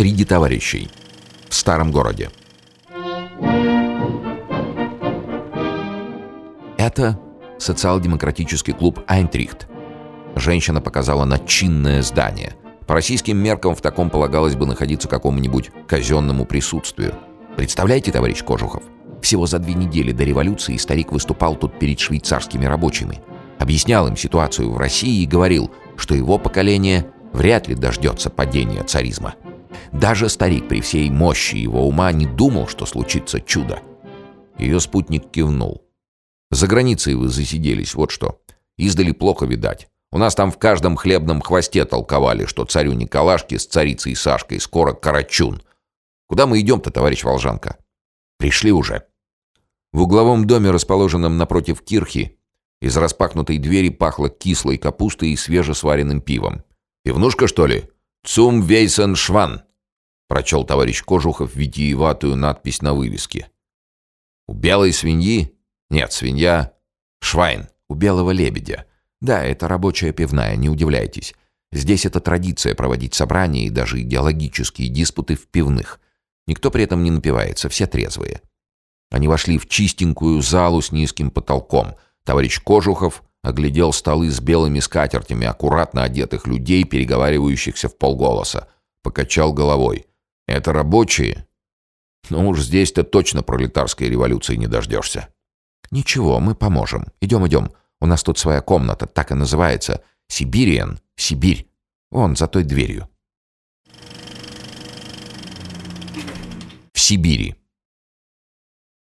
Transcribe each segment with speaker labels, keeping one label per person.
Speaker 1: Среди товарищей. В старом городе. Это социал-демократический клуб «Айнтрихт». Женщина показала на чинное здание. По российским меркам в таком полагалось бы находиться какому-нибудь казенному присутствию. Представляете, товарищ Кожухов? Всего за две недели до революции старик выступал тут перед швейцарскими рабочими. Объяснял им ситуацию в России и говорил, что его поколение вряд ли дождется падения царизма. Даже старик при всей мощи его ума не думал, что случится чудо. Ее спутник кивнул. «За границей вы засиделись, вот что. Издали плохо видать. У нас там в каждом хлебном хвосте толковали, что царю Николашке с царицей Сашкой скоро карачун. Куда мы идем-то, товарищ Волжанка?» «Пришли уже». В угловом доме, расположенном напротив кирхи, из распахнутой двери пахло кислой капустой и свежесваренным пивом. «Пивнушка, что ли?» «Цум вейсен шван», — прочел товарищ Кожухов витиеватую надпись на вывеске. «У белой свиньи?» «Нет, свинья. Швайн. У белого лебедя. Да, это рабочая пивная, не удивляйтесь. Здесь это традиция проводить собрания и даже идеологические диспуты в пивных. Никто при этом не напивается, все трезвые». Они вошли в чистенькую залу с низким потолком. Товарищ Кожухов оглядел столы с белыми скатертями, аккуратно одетых людей, переговаривающихся в полголоса. Покачал головой. «Это рабочие?» «Ну уж здесь-то точно пролетарской революции не дождешься». «Ничего, мы поможем. Идем, идем. У нас тут своя комната, так и называется. Сибириен. Сибирь. Вон, за той дверью». В Сибири.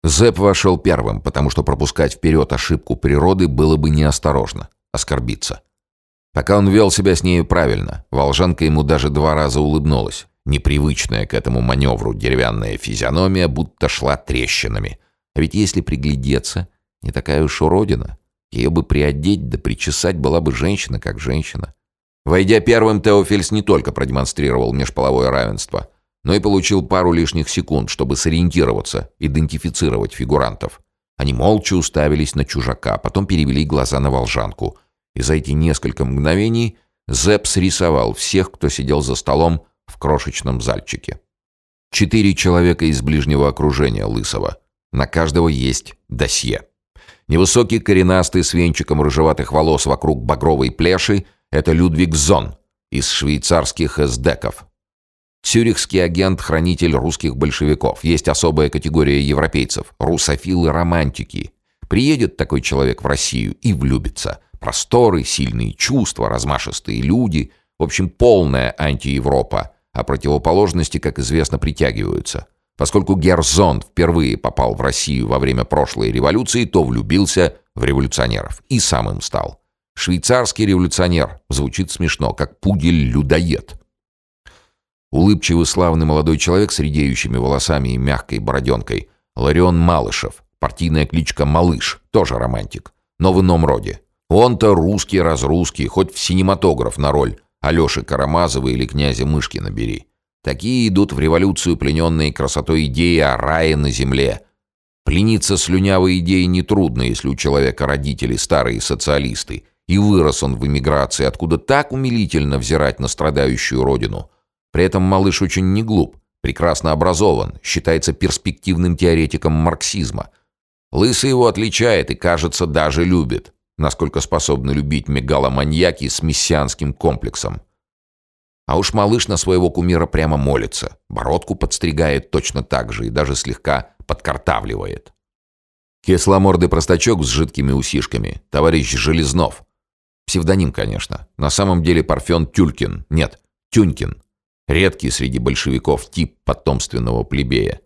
Speaker 1: Зэп вошел первым, потому что пропускать вперед ошибку природы было бы неосторожно, оскорбиться. Пока он вел себя с нею правильно, волжанка ему даже два раза улыбнулась. Непривычная к этому маневру деревянная физиономия будто шла трещинами. А ведь если приглядеться, не такая уж уродина. Ее бы приодеть да причесать была бы женщина как женщина. Войдя первым, Теофельс не только продемонстрировал межполовое равенство – но и получил пару лишних секунд, чтобы сориентироваться, идентифицировать фигурантов. Они молча уставились на чужака, потом перевели глаза на волжанку. И за эти несколько мгновений Зепп срисовал всех, кто сидел за столом в крошечном зальчике. Четыре человека из ближнего окружения Лысого. На каждого есть досье. Невысокий коренастый с венчиком рыжеватых волос вокруг багровой плеши – это Людвиг Зон из швейцарских эсдеков, Цюрихский агент-хранитель русских большевиков. Есть особая категория европейцев – русофилы-романтики. Приедет такой человек в Россию и влюбится. Просторы, сильные чувства, размашистые люди. В общем, полная антиевропа. А противоположности, как известно, притягиваются. Поскольку Герзонд впервые попал в Россию во время прошлой революции, то влюбился в революционеров. И сам им стал. Швейцарский революционер. Звучит смешно, как пудель-людоед. Улыбчивый славный молодой человек с редеющими волосами и мягкой бороденкой. Ларион Малышев. Партийная кличка Малыш. Тоже романтик. Но в ином роде. Он-то русский разрусский, хоть в синематограф на роль Алеши Карамазова или князя Мышкина бери. Такие идут в революцию плененные красотой идеи о рае на земле. Плениться слюнявой идеей нетрудно, если у человека родители старые социалисты, и вырос он в эмиграции, откуда так умилительно взирать на страдающую родину – при этом малыш очень не глуп, прекрасно образован, считается перспективным теоретиком марксизма. Лысый его отличает и, кажется, даже любит, насколько способны любить мегаломаньяки с мессианским комплексом. А уж малыш на своего кумира прямо молится, бородку подстригает точно так же и даже слегка подкартавливает. Кисломордый простачок с жидкими усишками, товарищ Железнов. Псевдоним, конечно. На самом деле Парфен Тюлькин. Нет, Тюнькин. Редкий среди большевиков тип потомственного плебея.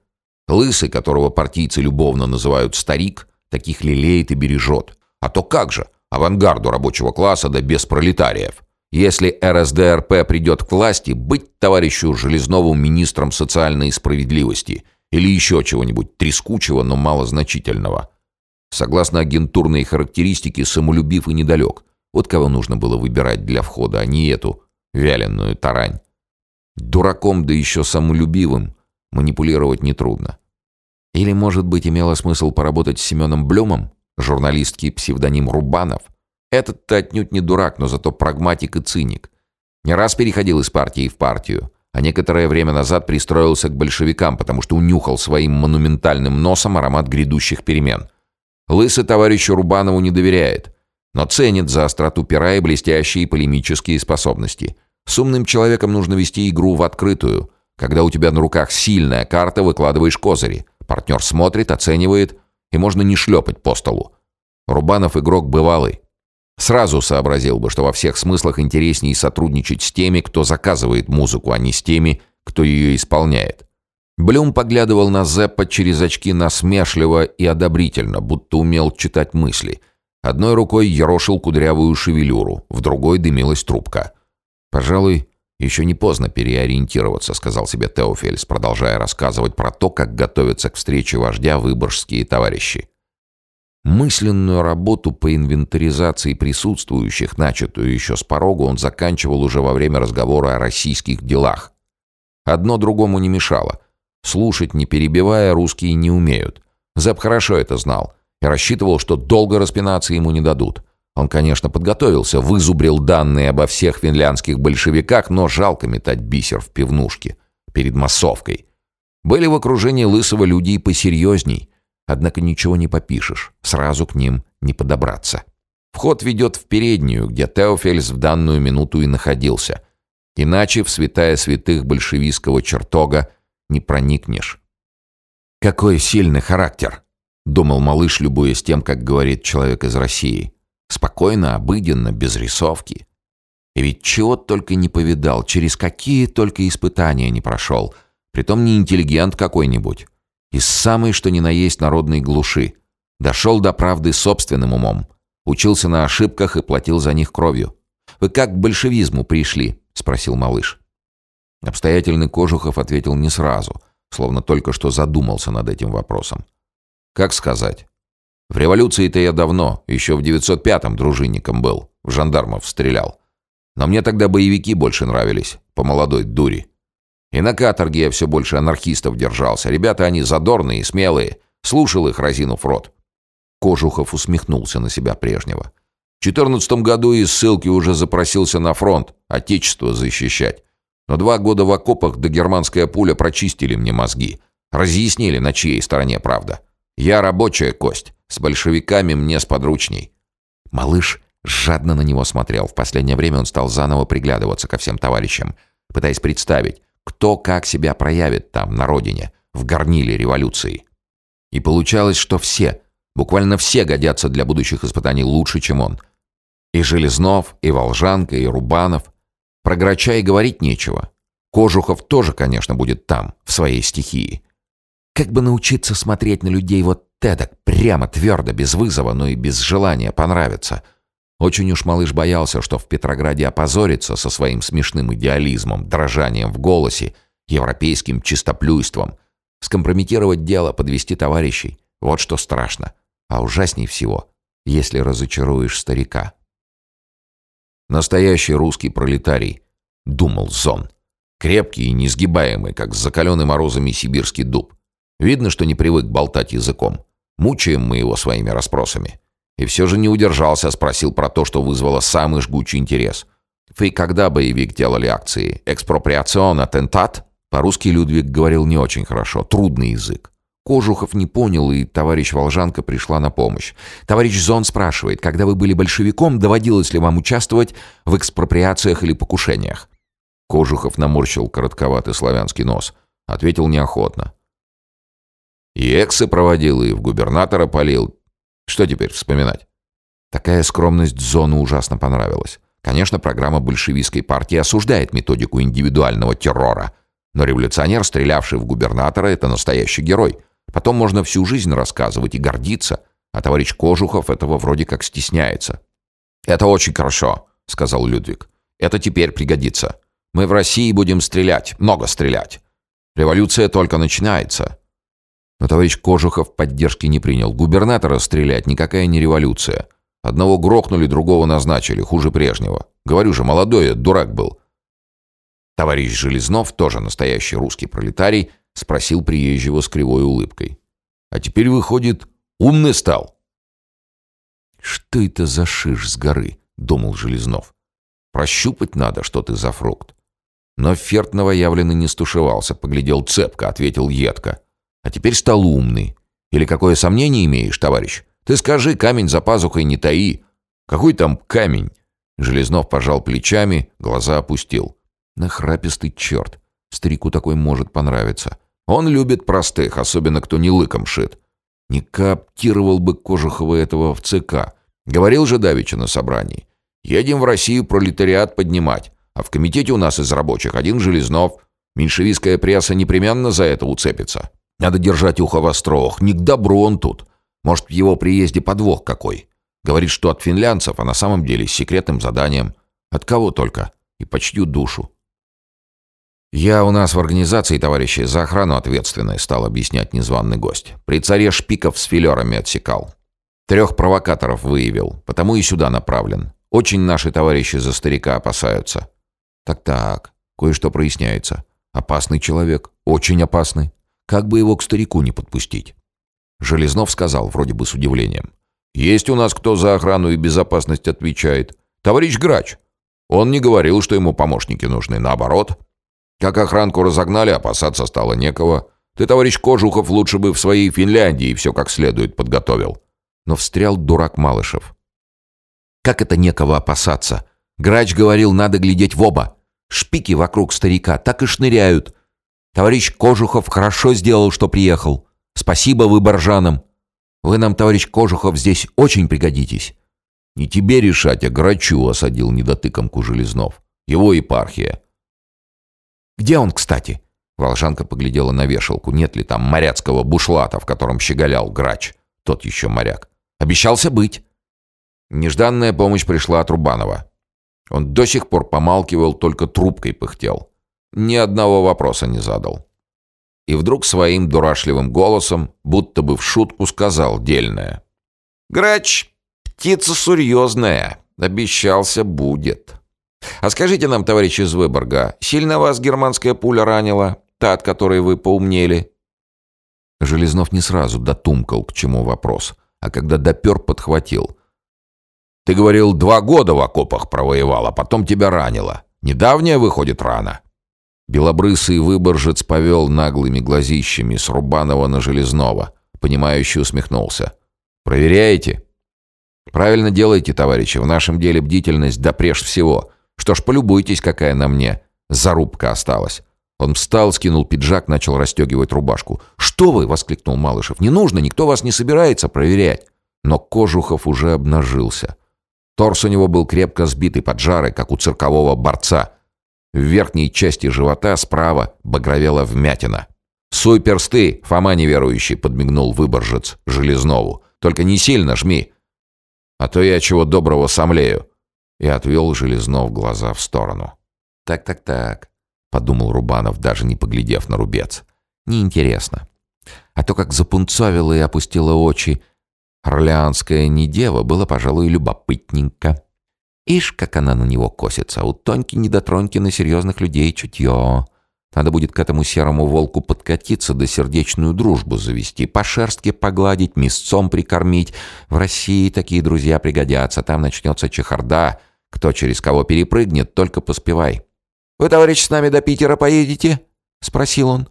Speaker 1: Лысый, которого партийцы любовно называют «старик», таких лелеет и бережет. А то как же, авангарду рабочего класса да без пролетариев. Если РСДРП придет к власти, быть товарищу Железнову министром социальной справедливости или еще чего-нибудь трескучего, но малозначительного. Согласно агентурной характеристике, самолюбив и недалек. Вот кого нужно было выбирать для входа, а не эту вяленую тарань. Дураком, да еще самолюбивым, манипулировать нетрудно. Или, может быть, имело смысл поработать с Семеном Блюмом, журналистский псевдоним Рубанов? Этот-то отнюдь не дурак, но зато прагматик и циник. Не раз переходил из партии в партию. а некоторое время назад пристроился к большевикам, потому что унюхал своим монументальным носом аромат грядущих перемен. Лысый товарищу Рубанову не доверяет, но ценит за остроту пера и блестящие полемические способности. С умным человеком нужно вести игру в открытую. Когда у тебя на руках сильная карта, выкладываешь козыри. Партнер смотрит, оценивает, и можно не шлепать по столу. Рубанов игрок бывалый. Сразу сообразил бы, что во всех смыслах интереснее сотрудничать с теми, кто заказывает музыку, а не с теми, кто ее исполняет. Блюм поглядывал на Зеппа через очки насмешливо и одобрительно, будто умел читать мысли. Одной рукой ерошил кудрявую шевелюру, в другой дымилась трубка. «Пожалуй, еще не поздно переориентироваться», — сказал себе Теофельс, продолжая рассказывать про то, как готовятся к встрече вождя выборжские товарищи. Мысленную работу по инвентаризации присутствующих, начатую еще с порога, он заканчивал уже во время разговора о российских делах. Одно другому не мешало. Слушать, не перебивая, русские не умеют. Зэп хорошо это знал и рассчитывал, что долго распинаться ему не дадут. Он, конечно, подготовился, вызубрил данные обо всех финляндских большевиках, но жалко метать бисер в пивнушке перед массовкой. Были в окружении Лысого люди и посерьезней. Однако ничего не попишешь, сразу к ним не подобраться. Вход ведет в переднюю, где Теофельс в данную минуту и находился. Иначе в святая святых большевистского чертога не проникнешь. «Какой сильный характер!» — думал малыш, любуясь тем, как говорит человек из России. Спокойно, обыденно, без рисовки. И ведь чего только не повидал, через какие только испытания не прошел. Притом не интеллигент какой-нибудь. Из самой, что ни на есть, народной глуши. Дошел до правды собственным умом. Учился на ошибках и платил за них кровью. «Вы как к большевизму пришли?» — спросил малыш. Обстоятельный Кожухов ответил не сразу, словно только что задумался над этим вопросом. «Как сказать? В революции-то я давно, еще в 905-м дружинником был, в жандармов стрелял. Но мне тогда боевики больше нравились, по молодой дури. И на каторге я все больше анархистов держался. Ребята они задорные смелые. Слушал их, разинув рот. Кожухов усмехнулся на себя прежнего. В четырнадцатом году из ссылки уже запросился на фронт, отечество защищать. Но два года в окопах до германская пуля прочистили мне мозги. Разъяснили, на чьей стороне правда. Я рабочая кость. С большевиками мне сподручней. Малыш жадно на него смотрел. В последнее время он стал заново приглядываться ко всем товарищам, пытаясь представить, кто как себя проявит там, на родине, в горниле революции. И получалось, что все, буквально все годятся для будущих испытаний лучше, чем он. И Железнов, и Волжанка, и Рубанов. Про Грача и говорить нечего. Кожухов тоже, конечно, будет там, в своей стихии. Как бы научиться смотреть на людей вот эдак, прямо, твердо, без вызова, но и без желания понравиться — очень уж малыш боялся, что в Петрограде опозорится со своим смешным идеализмом, дрожанием в голосе, европейским чистоплюйством. Скомпрометировать дело, подвести товарищей. Вот что страшно. А ужасней всего, если разочаруешь старика. Настоящий русский пролетарий, думал Зон. Крепкий и несгибаемый, как закаленный морозами сибирский дуб. Видно, что не привык болтать языком. Мучаем мы его своими расспросами. И все же не удержался, спросил про то, что вызвало самый жгучий интерес. «Вы когда, боевик, делали акции? Экспроприацион, атентат?» По-русски Людвиг говорил не очень хорошо, трудный язык. Кожухов не понял, и товарищ Волжанка пришла на помощь. Товарищ Зон спрашивает, когда вы были большевиком, доводилось ли вам участвовать в экспроприациях или покушениях? Кожухов наморщил коротковатый славянский нос. Ответил неохотно. И эксы проводил, и в губернатора полил. Что теперь вспоминать? Такая скромность Зону ужасно понравилась. Конечно, программа большевистской партии осуждает методику индивидуального террора. Но революционер, стрелявший в губернатора, это настоящий герой. Потом можно всю жизнь рассказывать и гордиться. А товарищ Кожухов этого вроде как стесняется. «Это очень хорошо», — сказал Людвиг. «Это теперь пригодится. Мы в России будем стрелять, много стрелять. Революция только начинается. Но товарищ Кожухов поддержки не принял. Губернатора стрелять никакая не революция. Одного грохнули, другого назначили, хуже прежнего. Говорю же, молодой, дурак был. Товарищ Железнов, тоже настоящий русский пролетарий, спросил приезжего с кривой улыбкой. «А теперь, выходит, умный стал?» «Что это за шиш с горы?» — думал Железнов. «Прощупать надо, что ты за фрукт. Но Ферт новоявленный не стушевался, поглядел цепко, ответил едко. «А теперь стал умный. Или какое сомнение имеешь, товарищ? Ты скажи, камень за пазухой не таи. Какой там камень?» Железнов пожал плечами, глаза опустил. Нахрапистый черт. Старику такой может понравиться. Он любит простых, особенно кто не лыком шит. Не кооптировал бы Кожухова этого в ЦК. Говорил же Давича на собрании. Едем в Россию пролетариат поднимать. А в комитете у нас из рабочих один Железнов. Меньшевистская пресса непременно за это уцепится. Надо держать ухо востро. Не к добру он тут. Может, в его приезде подвох какой. Говорит, что от финлянцев, а на самом деле с секретным заданием. От кого только. И почтю душу. «Я у нас в организации, товарищи, за охрану ответственный», стал объяснять незваный гость. «При царе шпиков с филерами отсекал. Трех провокаторов выявил, потому и сюда направлен. Очень наши товарищи за старика опасаются». «Так-так, кое-что проясняется. Опасный человек, очень опасный. Как бы его к старику не подпустить?» Железнов сказал, вроде бы с удивлением. «Есть у нас кто за охрану и безопасность отвечает. Товарищ Грач. Он не говорил, что ему помощники нужны, наоборот». Как охранку разогнали, опасаться стало некого. Ты, товарищ Кожухов, лучше бы в своей Финляндии все как следует подготовил. Но встрял дурак Малышев. Как это некого опасаться? Грач говорил, надо глядеть в оба. Шпики вокруг старика так и шныряют. Товарищ Кожухов хорошо сделал, что приехал. Спасибо вы, боржанам. Вы нам, товарищ Кожухов, здесь очень пригодитесь. Не тебе решать, а Грачу осадил недотыкомку Железнов. Его епархия. Где он, кстати?» Волжанка поглядела на вешалку. Нет ли там моряцкого бушлата, в котором щеголял грач? Тот еще моряк. Обещался быть. Нежданная помощь пришла от Рубанова. Он до сих пор помалкивал, только трубкой пыхтел. Ни одного вопроса не задал. И вдруг своим дурашливым голосом, будто бы в шутку сказал дельное. «Грач, птица серьезная. Обещался, будет». А скажите нам, товарищ из Выборга, сильно вас германская пуля ранила, та, от которой вы поумнели?» Железнов не сразу дотумкал, к чему вопрос, а когда допер, подхватил. «Ты говорил, два года в окопах провоевал, а потом тебя ранило. Недавняя, выходит, рана?» Белобрысый выборжец повел наглыми глазищами с Рубанова на Железного, понимающе усмехнулся. «Проверяете?» «Правильно делаете, товарищи, в нашем деле бдительность да прежде всего. Что ж, полюбуйтесь, какая на мне зарубка осталась. Он встал, скинул пиджак, начал расстегивать рубашку. «Что вы?» — воскликнул Малышев. «Не нужно, никто вас не собирается проверять». Но Кожухов уже обнажился. Торс у него был крепко сбитый под жары, как у циркового борца. В верхней части живота справа багровела вмятина. «Суй персты, Фома неверующий!» — подмигнул выборжец Железнову. «Только не сильно жми, а то я чего доброго сомлею и отвел Железнов глаза в сторону. «Так-так-так», — подумал Рубанов, даже не поглядев на рубец. «Неинтересно. А то, как запунцовила и опустила очи орлеанская недева, было, пожалуй, любопытненько. Ишь, как она на него косится. У Тоньки-недотроньки на серьезных людей чутье. Надо будет к этому серому волку подкатиться, да сердечную дружбу завести, по шерстке погладить, мясцом прикормить. В России такие друзья пригодятся, там начнется чехарда». Кто через кого перепрыгнет, только поспевай. «Вы, товарищ, с нами до Питера поедете?» — спросил он.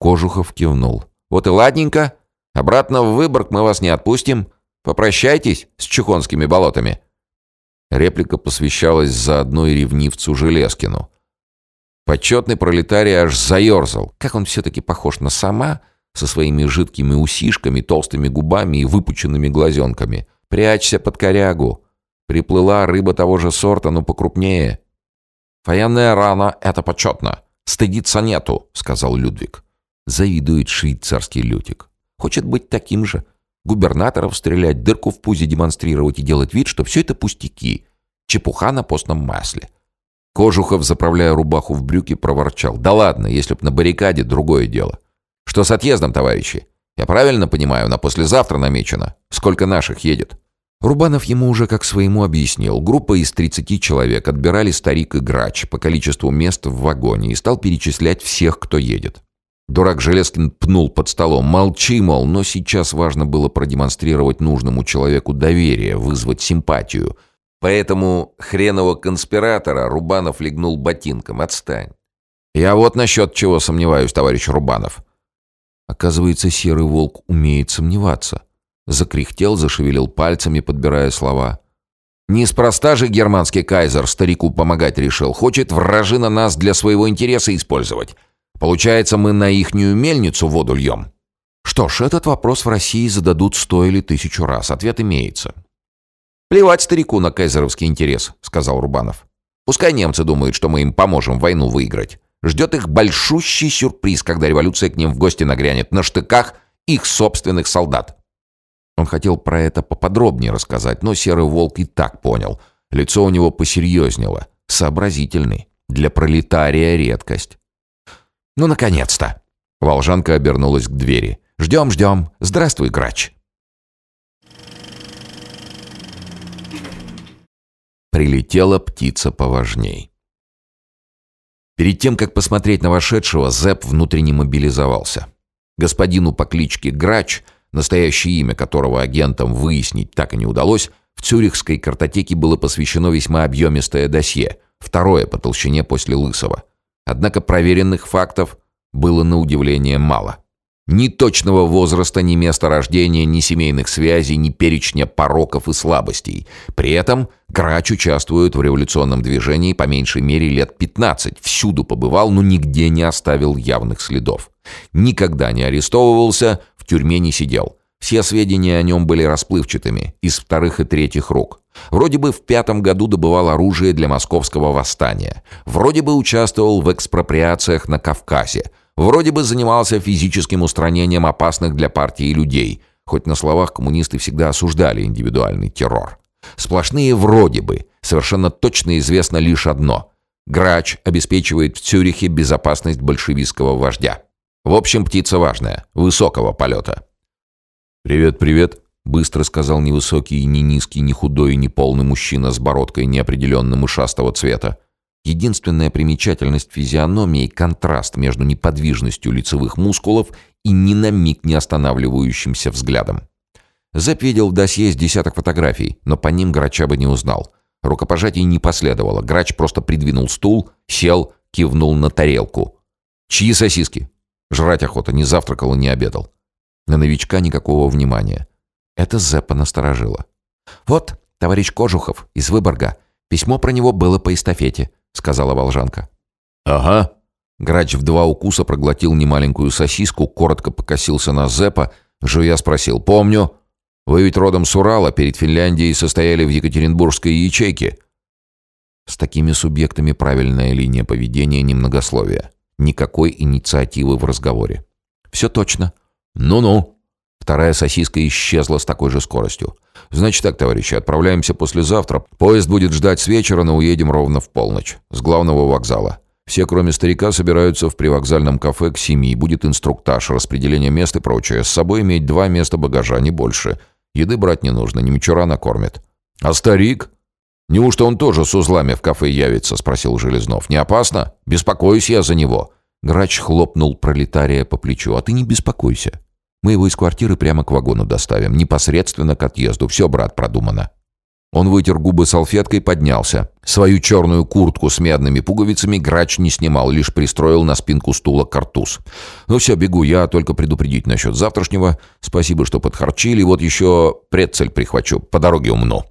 Speaker 1: Кожухов кивнул. «Вот и ладненько. Обратно в Выборг мы вас не отпустим. Попрощайтесь с Чухонскими болотами». Реплика посвящалась заодно и ревнивцу Железкину. Почетный пролетарий аж заерзал. Как он все-таки похож на сама, со своими жидкими усишками, толстыми губами и выпученными глазенками. «Прячься под корягу. Приплыла рыба того же сорта, но покрупнее. «Военная рана — это почетно. Стыдиться нету», — сказал Людвиг. Завидует швейцарский лютик. Хочет быть таким же. Губернаторов стрелять, дырку в пузе демонстрировать и делать вид, что все это пустяки. Чепуха на постном масле. Кожухов, заправляя рубаху в брюки, проворчал. «Да ладно, если б на баррикаде, другое дело. Что с отъездом, товарищи? Я правильно понимаю, на послезавтра намечено? Сколько наших едет?» Рубанов ему уже как своему объяснил. Группа из 30 человек отбирали старик и грач по количеству мест в вагоне и стал перечислять всех, кто едет. Дурак Железкин пнул под столом. Молчи, мол, но сейчас важно было продемонстрировать нужному человеку доверие, вызвать симпатию. Поэтому хренового конспиратора Рубанов легнул ботинком. Отстань. «Я вот насчет чего сомневаюсь, товарищ Рубанов». Оказывается, серый волк умеет сомневаться. Закряхтел, зашевелил пальцами, подбирая слова. «Неспроста же германский кайзер старику помогать решил. Хочет вражина нас для своего интереса использовать. Получается, мы на ихнюю мельницу воду льем». Что ж, этот вопрос в России зададут сто или тысячу раз. Ответ имеется. «Плевать старику на кайзеровский интерес», — сказал Рубанов. «Пускай немцы думают, что мы им поможем войну выиграть. Ждет их большущий сюрприз, когда революция к ним в гости нагрянет на штыках их собственных солдат». Он хотел про это поподробнее рассказать, но Серый Волк и так понял. Лицо у него посерьезнело. Сообразительный. Для пролетария редкость. «Ну, наконец-то!» Волжанка обернулась к двери. «Ждем, ждем. Здравствуй, грач!» Прилетела птица поважней. Перед тем, как посмотреть на вошедшего, Зэп внутренне мобилизовался. Господину по кличке Грач, настоящее имя которого агентам выяснить так и не удалось, в Цюрихской картотеке было посвящено весьма объемистое досье, второе по толщине после Лысого. Однако проверенных фактов было на удивление мало. Ни точного возраста, ни места рождения, ни семейных связей, ни перечня пороков и слабостей. При этом Грач участвует в революционном движении по меньшей мере лет 15. Всюду побывал, но нигде не оставил явных следов. Никогда не арестовывался, в тюрьме не сидел. Все сведения о нем были расплывчатыми, из вторых и третьих рук. Вроде бы в пятом году добывал оружие для московского восстания. Вроде бы участвовал в экспроприациях на Кавказе. Вроде бы занимался физическим устранением опасных для партии людей, хоть на словах коммунисты всегда осуждали индивидуальный террор. Сплошные «вроде бы». Совершенно точно известно лишь одно. Грач обеспечивает в Цюрихе безопасность большевистского вождя. В общем, птица важная, высокого полета. «Привет, привет», — быстро сказал невысокий, ни низкий, ни худой, ни полный мужчина с бородкой неопределенно мышастого цвета. Единственная примечательность физиономии — контраст между неподвижностью лицевых мускулов и ни на миг не останавливающимся взглядом. Зэп видел в досье с десяток фотографий, но по ним Грача бы не узнал. Рукопожатий не последовало. Грач просто придвинул стул, сел, кивнул на тарелку. «Чьи сосиски?» Жрать охота, не завтракал и не обедал. На новичка никакого внимания. Это Зеппа насторожило. «Вот, товарищ Кожухов из Выборга. Письмо про него было по эстафете сказала волжанка. «Ага». Грач в два укуса проглотил немаленькую сосиску, коротко покосился на Зепа, жуя спросил «Помню. Вы ведь родом с Урала, перед Финляндией состояли в Екатеринбургской ячейке». С такими субъектами правильная линия поведения немногословия. Никакой инициативы в разговоре. «Все точно». «Ну-ну». Вторая сосиска исчезла с такой же скоростью. Значит так, товарищи, отправляемся послезавтра. Поезд будет ждать с вечера, но уедем ровно в полночь. С главного вокзала. Все, кроме старика, собираются в привокзальном кафе к семи. Будет инструктаж, распределение мест и прочее. С собой иметь два места багажа, не больше. Еды брать не нужно, немчура накормит. А старик? Неужто он тоже с узлами в кафе явится? Спросил Железнов. Не опасно? Беспокоюсь я за него. Грач хлопнул пролетария по плечу. А ты не беспокойся. Мы его из квартиры прямо к вагону доставим, непосредственно к отъезду. Все, брат, продумано». Он вытер губы салфеткой, поднялся. Свою черную куртку с медными пуговицами грач не снимал, лишь пристроил на спинку стула картуз. «Ну все, бегу, я только предупредить насчет завтрашнего. Спасибо, что подхарчили. Вот еще прецель прихвачу, по дороге умну».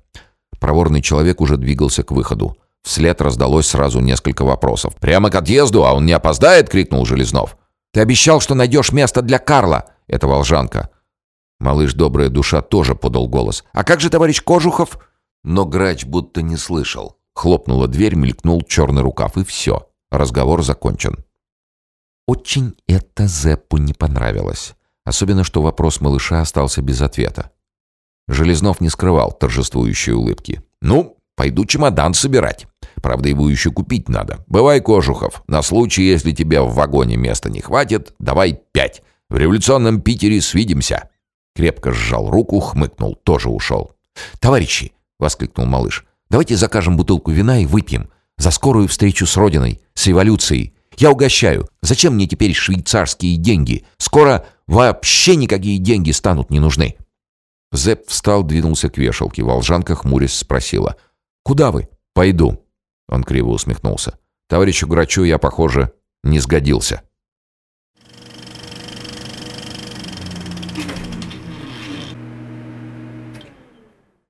Speaker 1: Проворный человек уже двигался к выходу. Вслед раздалось сразу несколько вопросов. «Прямо к отъезду, а он не опоздает?» — крикнул Железнов. «Ты обещал, что найдешь место для Карла!» Это волжанка. Малыш «Добрая душа» тоже подал голос. «А как же товарищ Кожухов?» Но грач будто не слышал. Хлопнула дверь, мелькнул черный рукав, и все. Разговор закончен. Очень это Зеппу не понравилось. Особенно, что вопрос малыша остался без ответа. Железнов не скрывал торжествующей улыбки. «Ну, пойду чемодан собирать. Правда, его еще купить надо. Бывай, Кожухов, на случай, если тебе в вагоне места не хватит, давай пять. В революционном Питере свидимся!» Крепко сжал руку, хмыкнул, тоже ушел. «Товарищи!» — воскликнул малыш. «Давайте закажем бутылку вина и выпьем. За скорую встречу с Родиной, с революцией. Я угощаю. Зачем мне теперь швейцарские деньги? Скоро вообще никакие деньги станут не нужны». Зэп встал, двинулся к вешалке. Волжанка хмурясь спросила. «Куда вы?» «Пойду». Он криво усмехнулся. «Товарищу Грачу я, похоже, не сгодился.